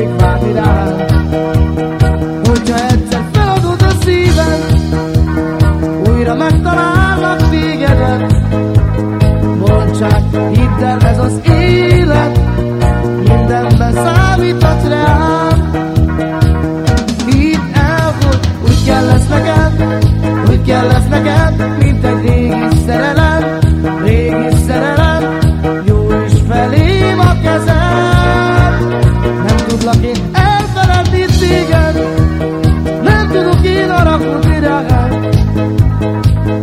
mindig, várni rád? Hogyha egyszer feladod a szíved, újra megtalállak tégedet. Bolondság, hidd el, ez az élet, mindenben számíthatsz rám. Hidd el, hogy úgy kell lesz neked, úgy kell lesz neked, mint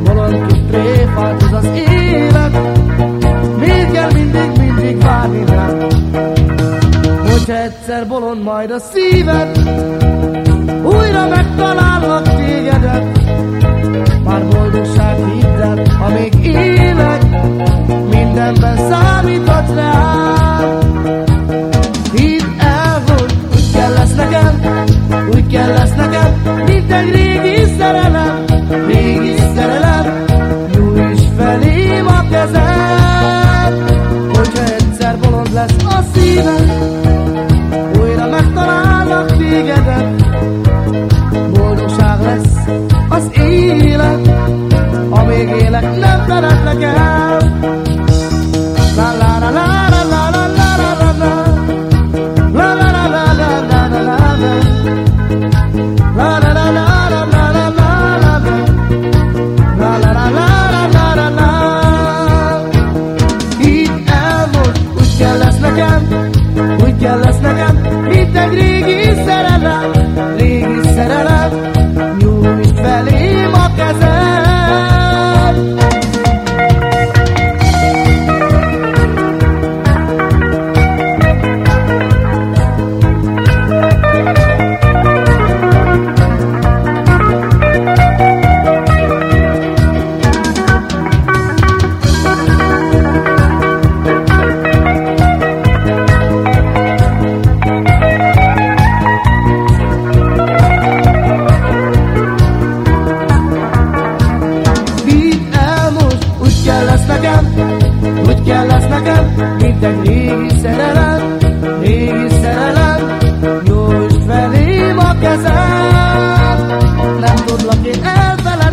Bolond kis tréfát az élet, kell mindig, mindig várni? Hogyha egyszer bolond majd a szíved, újra megtalállak la la la la Θέλας να καν Ήταν λίγη σεραράν Λίγη σεραράν Νους φέρει Να του βλοκινές Αλλά